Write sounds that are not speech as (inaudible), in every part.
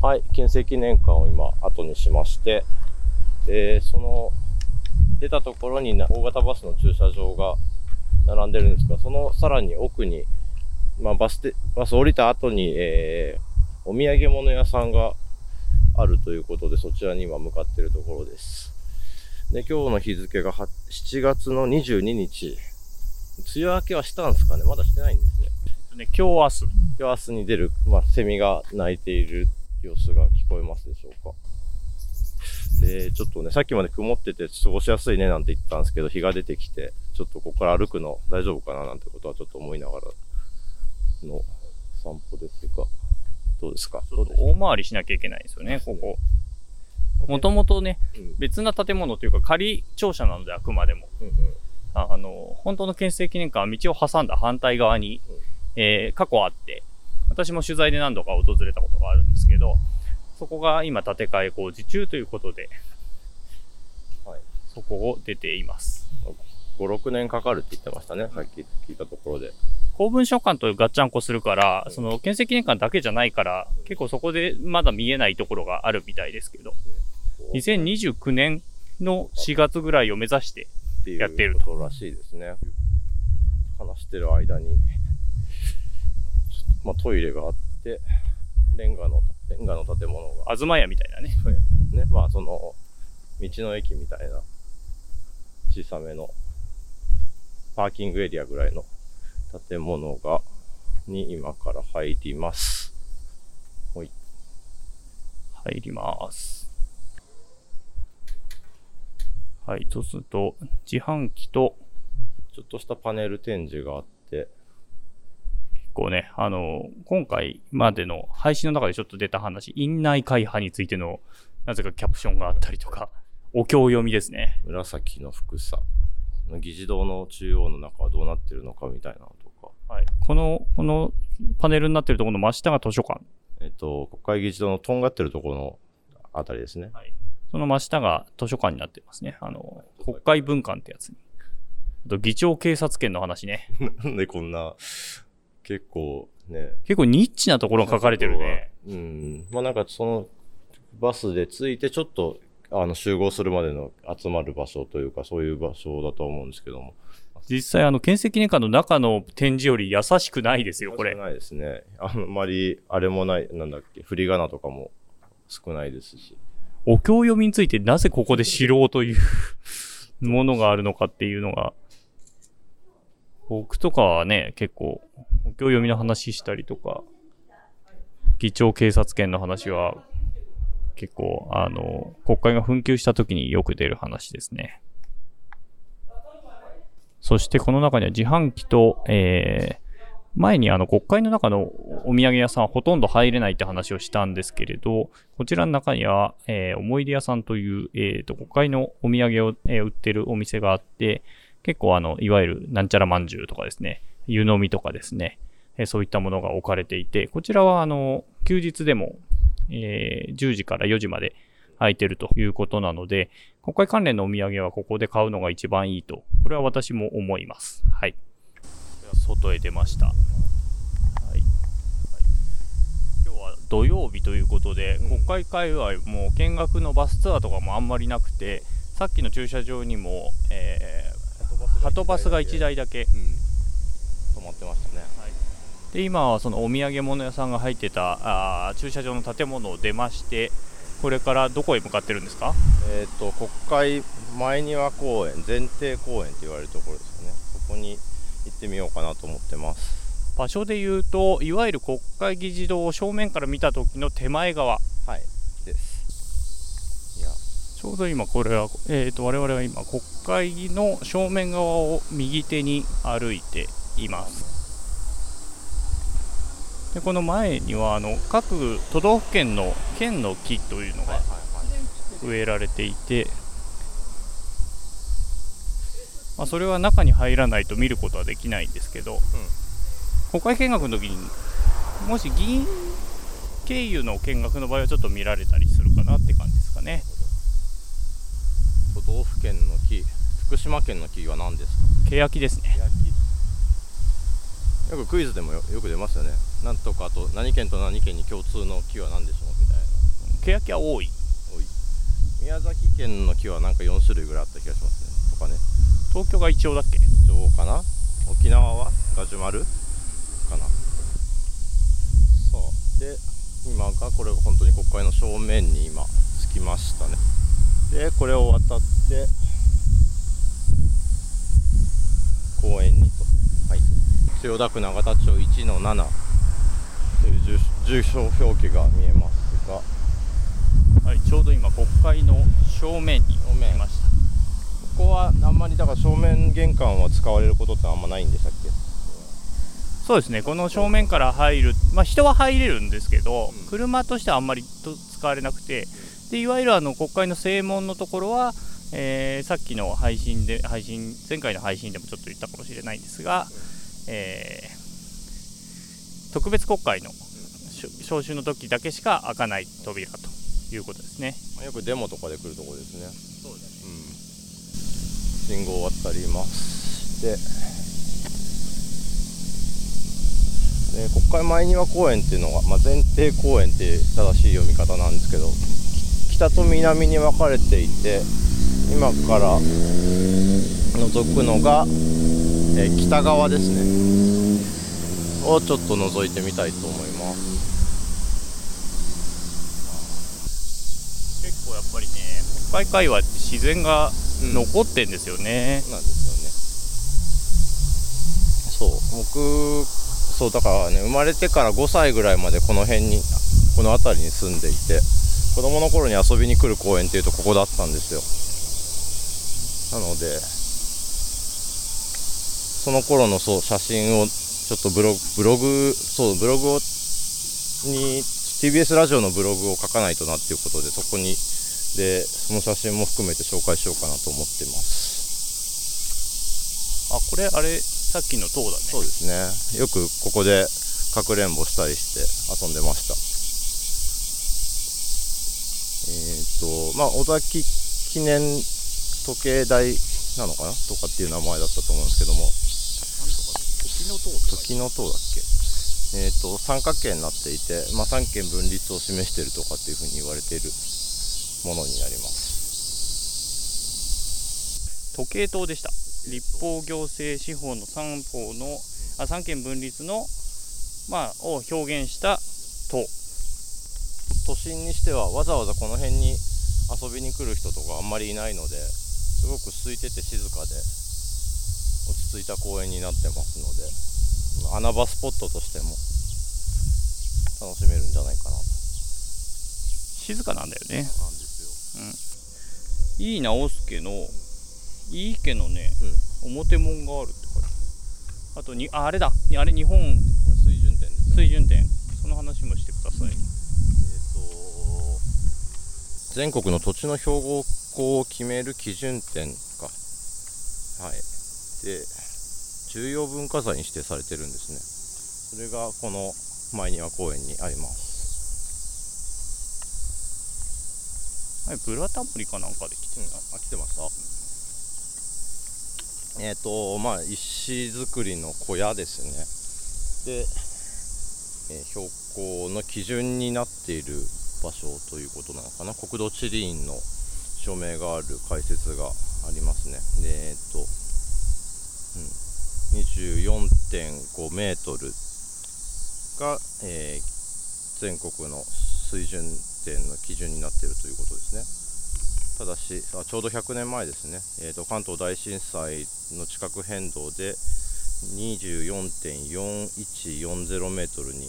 はい、県政記念館を今後にしまして、えー、その出たところに大型バスの駐車場が並んでるんですが、そのさらに奥に、まあ、バスで、バス降りた後に、えー、お土産物屋さんがあるということで、そちらに今向かっているところです。で、今日の日付が7月の22日。梅雨明けはしたんですかね？まだしてないんですね。ね今日明日。今日明日に出る、まあ、セミが鳴いている様子が聞こえますでしょうか。で、ちょっとね、さっきまで曇ってて過ごしやすいねなんて言ったんですけど、日が出てきて、ちょっとここから歩くの大丈夫かななんてことはちょっと思いながらの散歩ですが、どうですか？ちょっと大回りしなきゃいけないんですよね、ここ。もともとね、うん、別な建物というか仮庁舎なのであくまでも。うんうん、あの、本当の県政記念館は道を挟んだ反対側に、うん、えー、過去あって、私も取材で何度か訪れたことがあるんですけど、そこが今建て替え工事中ということで、はい、そこを出ています。5、6年かかるって言ってましたね、さっき聞いたところで。公文書館とガッチャンコするから、うん、その建設記念館だけじゃないから、うん、結構そこでまだ見えないところがあるみたいですけど、2029年の4月ぐらいを目指してやってると。らしいですね。話してる間に、まあ、トイレがあって、レンガの、レンガの建物が。東屋みたいなね。ね。まあ、その、道の駅みたいな、小さめの、パーキングエリアぐらいの建物が、に今から入ります。ほい。入ります。はい、そうすると、自販機と、ちょっとしたパネル展示があって、結構ね、あの、今回までの配信の中でちょっと出た話、院内開派についての、なぜかキャプションがあったりとか、お経読みですね。紫の福さ。議事堂の中央の中はどうなってるのかみたいなのとか。はい。この、このパネルになってるところの真下が図書館。えっと、国会議事堂のとんがってるところのあたりですね。はい。その真下が図書館になってますね。あの、国会文館ってやつに。あと、議長警察権の話ね。(laughs) なんでこんな、結構ね。結構ニッチなところが書かれてるね。うん。まあなんかその、バスで着いてちょっとあの集合するまでの集まる場所というか、そういう場所だと思うんですけども。実際、あの、建設記念館の中の展示より優しくないですよ、これ。ないですね。あんまり、あれもない、なんだっけ、振り仮名とかも少ないですし。お経読みについてなぜここで知ろうという (laughs) ものがあるのかっていうのが、僕とかはね、結構、お経読みの話したりとか、議長警察権の話は結構、あの、国会が紛糾した時によく出る話ですね。そしてこの中には自販機と、えー、前にあの国会の中のお土産屋さんはほとんど入れないって話をしたんですけれど、こちらの中には、えー、思い出屋さんという、えーと、国会のお土産を、えー、売ってるお店があって、結構あの、いわゆるなんちゃらまんじゅうとかですね、湯飲みとかですね、えー、そういったものが置かれていて、こちらはあの、休日でもえー、10時から4時まで空いてるということなので、国会関連のお土産はここで買うのが一番いいと、これは私も思います。はい。外へ出ました。はい。今日は土曜日ということで、うん、国会界隈も見学のバスツアーとかもあんまりなくて、さっきの駐車場にも、えー、はとバスが1台だけ、うん、止まってましたね。はい。で今はそのお土産物屋さんが入ってたあ駐車場の建物を出ましてこれからどこへ向かってるんですか？えっ、と国会前庭公園前庭公園と言われるところですね。そこに行ってみようかなと思ってます。場所で言うといわゆる国会議事堂を正面から見た時の手前側。はいです。いや。ちょうど今これは、えーと、と我々は今国会の正面側を右手に歩いています。でこの前にはあの各都道府県の県の木というのが植えられていて、まあ、それは中に入らないと見ることはできないんですけど、うん、国会見学の時にもし議員経由の見学の場合はちょっと見られたりするかなって感じですかね。都道府県の木福島県の木は何ですか？欅ですね。よくクイズでもよよく出ますよね。なんとかと何県と何県に共通の木は何でしょうみたいな。欅は多い。多い。宮崎県の木はなんか4種類ぐらいあった気がしますね。とかね東京がイチョウだっけ？イチョウかな？沖縄は？ガジュマル？かな。そう。で今がこれが本当に国会の正面に今着きましたね。でこれを渡って公園にと。はい。千代田区永田町1の7という住住所表記が見えますが。はいちょうど今国会の正面に正面来ましたここはあんまりだから正面玄関は使われることってあんまないんでしたっけ？そうですね。この正面から入るまあ人は入れるんですけど、うん。車としてはあんまりと使われなくてでいわゆるあの国会の正門のところは、えーさっきの配信で配信前回の配信でもちょっと言ったかもしれないんですが、えー特別国会のしょ召集の時だけしか開かない扉ということですね。よくデモとかで来るところですね。うん、信号渡りましてで国会前庭公園っていうのが、まあ、前庭公園って正しい読み方なんですけど北と南に分かれていて今から覗くのが、えー北側ですねをちょっと覗いてみたいと思います結構やっぱりね国会界隈って自然が残ってんですよね。なんですよね。そう。僕そうだからね生まれてから5歳ぐらいまでこの辺にこの辺りに住んでいて子供の頃に遊びに来る公園っていうとここだったんですよ。なのでその頃のそう写真をちょっとブログブログそうブログをに TBS ラジオのブログを書かないとなっていうことでそこにでその写真も含めて紹介しようかなと思ってます。あこれあれさっきの塔だね。そうですね。よくここでかくれんぼしたりして遊んでました。えっ、とまあ尾崎記念時計台なのかな？とかっていう名前だったと思うんですけども。時の塔時の塔だっけ？えっ、と三角形になっていて、まあ、三権分立を示しているとかっていうふうに言われているものになります時計塔でした。立法行政司法の三法のあ三権分立のまあを表現した塔。都心にしてはわざわざこの辺に遊びに来る人とかあんまりいないのですごく空いてて静かで落ち着いた公園になってますのでまあ穴場スポットとしても楽しめるんじゃないかなと静かなんだよね。井伊直輔の井伊家のね、表門があるって書いてある。あとにああれだ。あれ日本水準点ですよ。水準点。その話もしてください。えーと全国の土地の標高を決める基準点か。はい。で重要文化財に指定されてるんですね。それがこの前庭公園にありますはいブラタモリかなんかで来てうん、あ来てました。えっ、とまあ石造りの小屋ですね。で、えー標高の基準になっている場所ということなのかな？国土地理院の署名がある解説がありますね。でえっ、と、うん、24.5メートルが、えー全国の水準点の基準になっているということですね。ただしあちょうど100年前ですね、えー、と関東大震災の地殻変動で24.4140メートルにで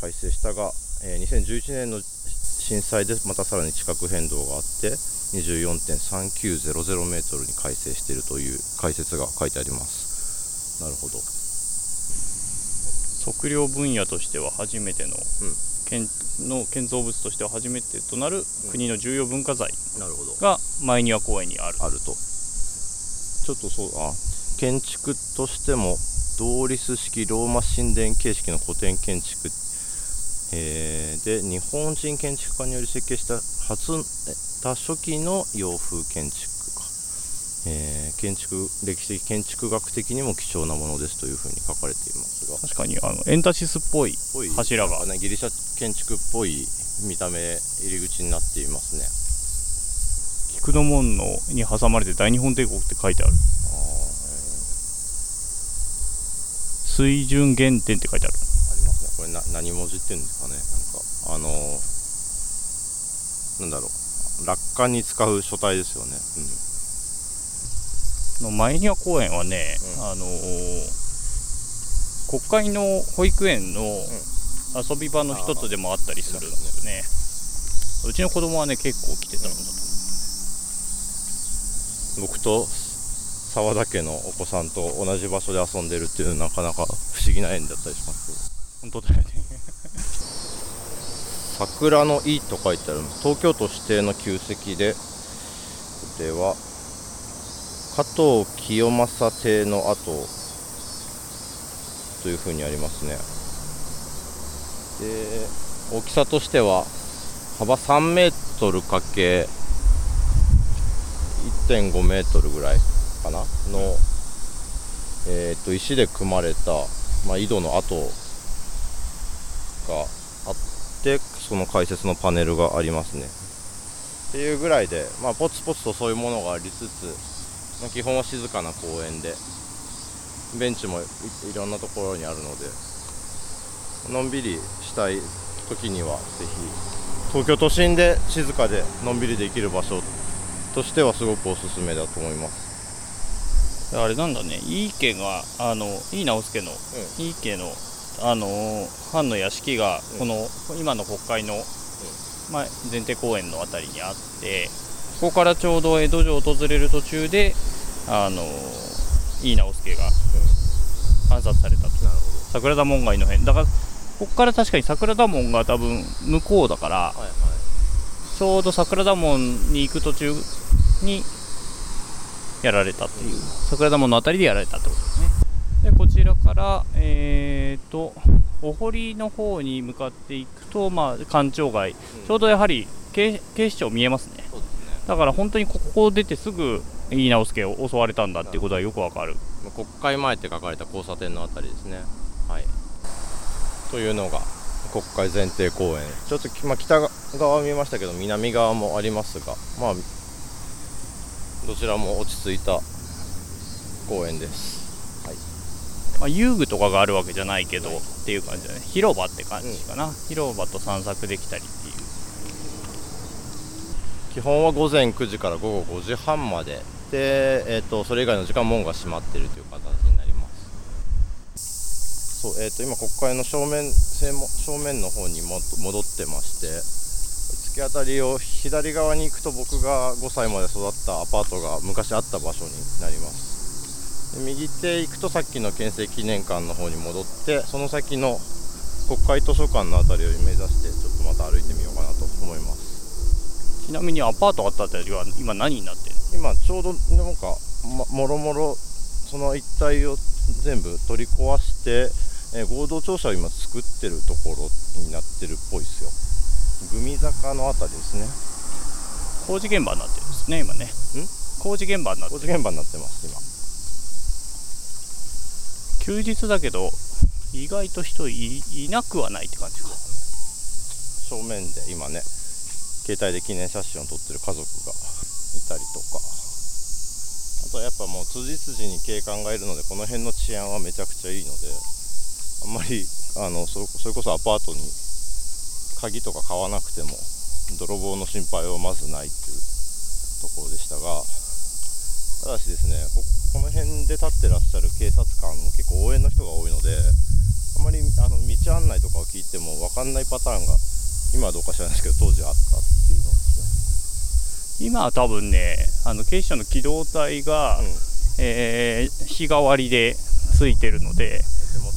改正したが、えー2011年の震災でまたさらに地殻変動があって24.3900メートルに改正しているという解説が書いてあります。なるほど。測量分野としては初めての,、ん建の建造物としては初めてとなる国の重要文化財が前庭公園にある。あると。ちょっとそうあ建築としても同立式ローマ神殿形式の古典建築、えーで日本人建築家により設計した初えた初期の洋風建築えー建築歴史的建築学的にも貴重なものですというふうに書かれていますが。確かにあのエンタシスっぽい柱が。ね、ギリシャ建築っぽい見た目入り口になっていますね。菊の門のに挟まれて大日本帝国って書いてある。水準原点って書いてある。ありますね。これな何文字っていうんですかね。なんかあのーなんだろう。落下に使う書体ですよね、の前庭公園はね、うんあのー国会の保育園の遊び場の一つでもあったりするんですよね。うちの子供はね結構来てたんだと思うん僕と沢田家のお子さんと同じ場所で遊んでるっていうなかなか不思議な縁だったりしますけどう。本当だよね。(laughs) (laughs) 桜の井と書いてある東京都指定の旧跡でこれは加藤清正邸の跡というふうにありますね。で大きさとしては幅3メートルかけ1.5メートルぐらいかな？の、えー、と石で組まれた、まあ、井戸の跡があってその解説のパネルがありますね。っていうぐらいで、まあ、ポツポツとそういうものがありつつ、まあ、基本は静かな公園でベンチもいいろんなところにあるのでのんびりしたい時にはぜひ東京都心で静かでのんびりできる場所としてはすごくおすすめだと思います。あれなんだね、井伊家が、あの井伊直輔の、井伊家の、あのー藩の屋敷が、うん。この今の国会の、まあ、前提公園のあたりにあって、ここからちょうど江戸城を訪れる途中で、あのー井伊直輔が暗殺されたと。桜田門外の辺。だから、ここから確かに桜田門が多分向こうだから、どはいはいちょうど桜田門に行く途中にやられたっていう、桜田門のあたりでやられたってことですね。で、こちらから、えーと、お堀の方に向かっていくと、まあ、官庁街、ちょうどやはり警警視庁見えますね。ねだから本当にここを出てすぐ、井伊直輔を襲われたんだっていうことはよくわかる。まあ国会前って書かれた交差点のあたりですね。はい。というのが国会前提公園。ちょっとき、まあ、北側見ましたけど南側もありますが、まあどちらも落ち着いた公園です。まあ、遊具とかがあるわけじゃないけど、っていう感じだね。広場って感じかな。広場と散策できたりっていう。基本は午前9時から午後5時半までで、えー、とそれ以外の時間門が閉まっているという形になります。そう、えー、と今国会の正面正門正面の方にも戻ってまして突き当たりを左側に行くと僕が5歳まで育ったアパートが昔あった場所になります。で右手行くとさっきの憲政記念館の方に戻ってその先の国会図書館の辺りを目指してちょっとまた歩いてみようかなと思います。ちなみにアパートあったあたりは今何になってる今ちょうどなんか、ま、もろもろその一帯を全部取り壊して、えー合同庁舎を今作ってるところになってるっぽいですよ。グミ坂のあたりですね。工事現場になってるんですね今ね。工事現場になってる。工事現場になってます今。休日だけど意外と人いいなくはないって感じか。正面で今ね携帯で記念写真を撮ってる家族が。いたりとか。あとはやっぱもう辻辻に警官がいるのでこの辺の治安はめちゃくちゃいいのであんまりあのそれこそアパートに鍵とか買わなくても泥棒の心配はまずないっていうところでしたがただしですねここの辺で立ってらっしゃる警察官も結構応援の人が多いのであまりあの道案内とかを聞いても分かんないパターンが今はどうか知らないですけど当時あった。今は多分ねあの警視庁の機動隊が、ね。うん。えー日替わりでついてるので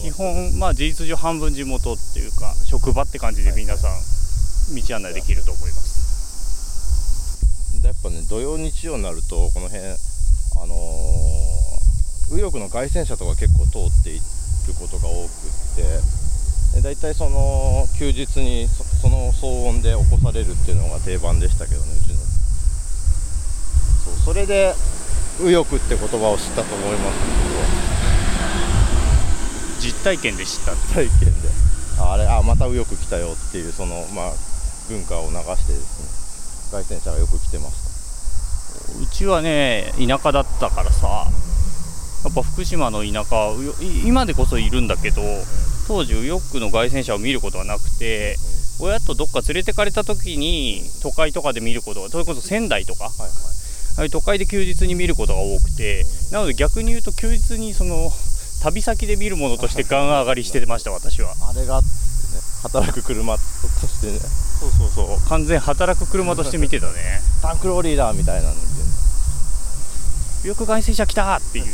基本まあ事実上半分地元っていうか職場って感じで皆さん道案内できると思います。でやっぱね土曜日曜になるとこの辺あのー右翼の外線車とか結構通っていることが多くってで大体その休日にそその騒音で起こされるっていうのが定番でしたけどねうちのそうそれで右翼って言葉を知ったと思います。実体験で知った。体験で。あれあまた右翼来たよっていうそのまあ文化を流してですね。外戦車がよく来てました。うちはね田舎だったからさやっぱ福島の田舎今でこそいるんだけど当時右翼の外戦車を見ることはなくて親とどっか連れてかれた時に都会とかで見ることがそれこそ仙台とか、はいはい、都会で休日に見ることが多くてなので逆に言うと休日にその旅先で見るものとしてガン上がりしてました私は。あれが、ね、働く車としてね。そうそうそう。完全働く車として見てたね。(laughs) タンクローリーだみたいなの見よく外線車来たっていう。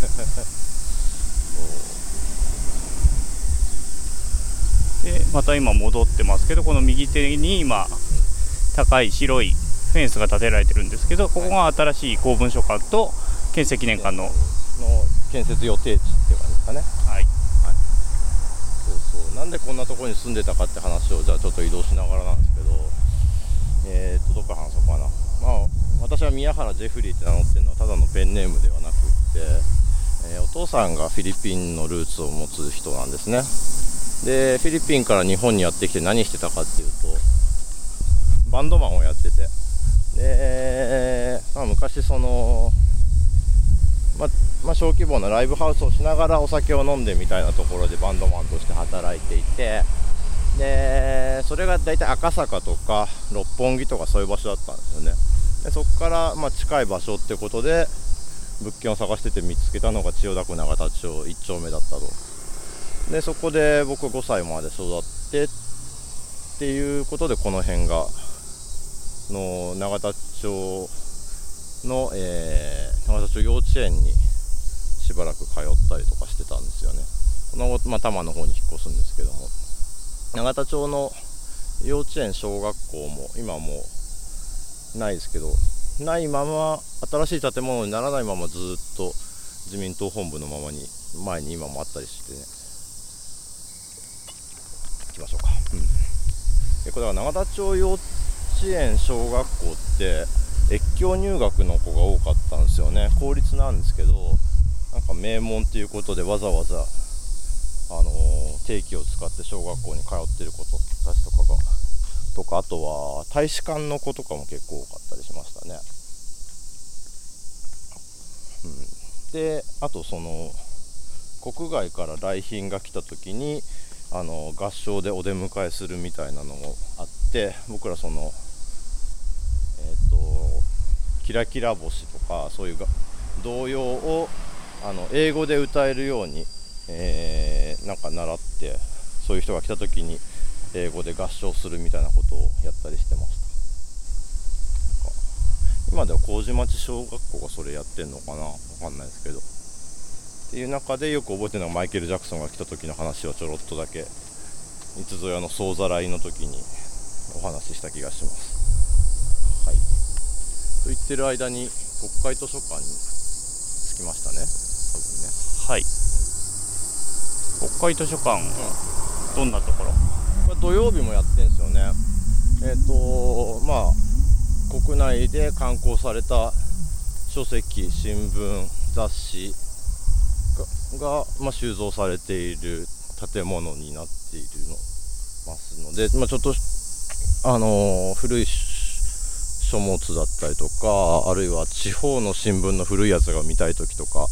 でまた今戻ってますけどこの右手に今高い白いフェンスが建てられてるんですけどここが新しい公文書館と建設記念館のの建設予定地っていう感じですかね。はい、はい、そうそう。なんでこんなところに住んでたかって話をじゃあちょっと移動しながらなんですけどえー、っとどっから話そうかな。まあ私は宮原ジェフリーって名乗ってるのはただのペンネームではなくって、えー、お父さんがフィリピンのルーツを持つ人なんですね。でフィリピンから日本にやってきて何してたかっていうとバンドマンをやっててで、まあ、昔そのままあ、小規模なライブハウスをしながらお酒を飲んでみたいなところでバンドマンとして働いていてでそれが大体赤坂とか六本木とかそういう場所だったんですよね。でそこからま近い場所ってことで物件を探してて見つけたのが千代田区永田町1丁目だったと。でそこで僕5歳まで育ってっていうことでこの辺がの永田町の、えー、永田町幼稚園にしばらく通ったりとかしてたんですよね。その後、まあ、多摩の方に引っ越すんですけども。永田町の幼稚園小学校も今もうないですけどないまま新しい建物にならないままずっと自民党本部のままに前に今もあったりしてね行きましょうか、うん、これは永田町幼稚園小学校って越境入学の子が多かったんですよね。公立なんですけどなんか名門っていうことでわざわざあのー、定期を使って小学校に通ってる子たちとかがとかあとは大使館の子とかも結構多かったりしましたね、うん、であとその国外から来賓が来た時にあの合唱でお出迎えするみたいなのもあって僕らそのえっ、ー、とキラキラ星とかそういう童謡をあの英語で歌えるように、えー、なんか習ってそういう人が来た時に英語で合唱するみたいなことをやったりしてました。今では麹町小学校がそれやってんのかな？わかんないですけど。っていう中でよく覚えてるのがマイケル・ジャクソンが来た時の話をちょろっとだけいつぞやの総ざらいの時にお話しした気がします。と言ってる間に国会図書館に着きましたね。多分ね。はい。国会図書館、うん、どんなところ？これ土曜日もやってんですよね。えっ、ー、とまあ国内で刊行された書籍新聞雑誌が、まあ、収蔵されている建物になっているのますので、まあ、ちょっとあのー、古い書物だったりとかあるいは地方の新聞の古いやつが見たい時とか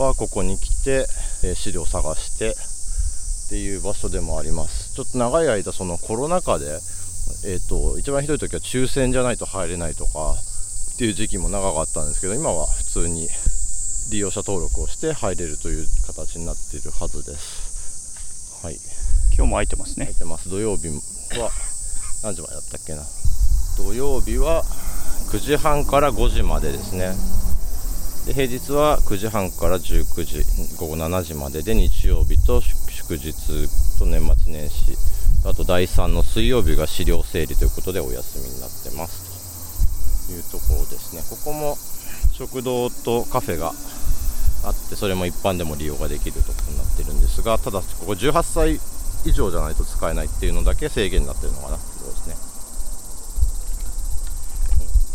はここに来て、えー、資料探してっていう場所でもあります。ちょっと長い間そのコロナ禍で、えーと、一番ひどい時は抽選じゃないと入れないとかっていう時期も長かったんですけど今は普通に利用者登録をして入れるという形になっているはずです。はい。今日も空いてますね。空いてます。土曜日は何時までだったっけな土曜日は9時半から5時までですね。で平日は9時半から19時午後7時まで。で日曜日と祝日と年末年始。あと第3の水曜日が資料整理ということでお休みになってます。というところですね。ここも食堂とカフェがあってそれも一般でも利用ができるところになってるんですがただここ18歳以上じゃないと使えないっていうのだけ制限になってるのかなってことですね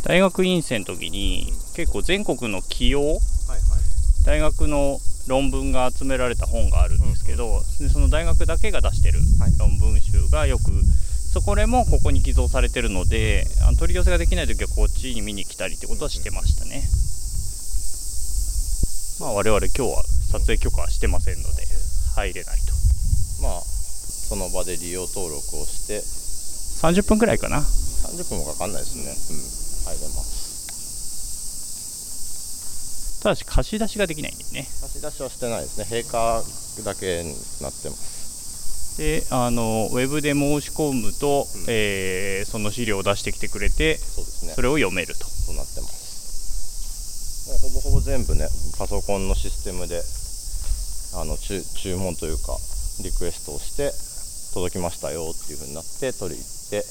大学院生の時に結構全国の起用、はいはい、大学の論文が集められた本があるんですけど、でその大学だけが出してるはい。論文集がよく、そこでもここに寄贈されてるのであの取り寄せができない時はこっちに見に来たりってことはしてましたね、まあ我々今日は撮影許可はしてませんので入れないと。まあその場で利用登録をして。30分くらいかな。30分もかかんないですね。うん入れますただし貸し出しができないんでね。貸し出しはしてないですね。閉館だけになってます。であのウェブで申し込むと、うん。えーその資料を出してきてくれてそうですね。それを読めると。そうなってます。もうほぼほぼ全部ねパソコンのシステムであの注注文というかリクエストをして届きましたよっていう風になって取り行って、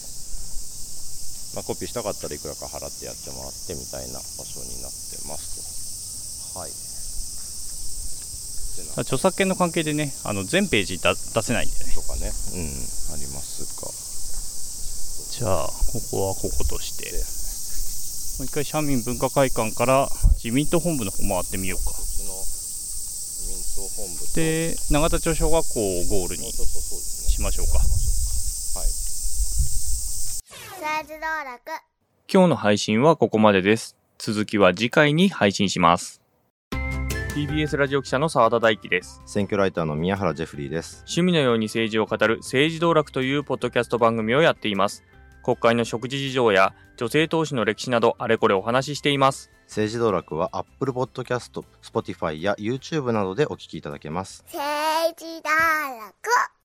まあ、コピーしたかったらいくらか払ってやってもらってみたいな場所になってますと。はい。著作権の関係でねあの全ページだ出せないんでね。とかね。うん。ありますが。じゃあここはこことして。もう一回社民文化会館から自民党本部の方回ってみようか。うちの自民党本部と。で永田町小学校をゴールにしましょうかやってみましょうかはいサイズ道楽。今日の配信はここまでです。続きは次回に配信します。TBS ラジオ記者の澤田大樹です。選挙ライターの宮原ジェフリーです。趣味のように政治を語る政治道楽というポッドキャスト番組をやっています。国会の食事事情や女性投資の歴史などあれこれお話ししています。政治道楽は Apple Podcast、Spotify や YouTube などでお聞きいただけます。政治道楽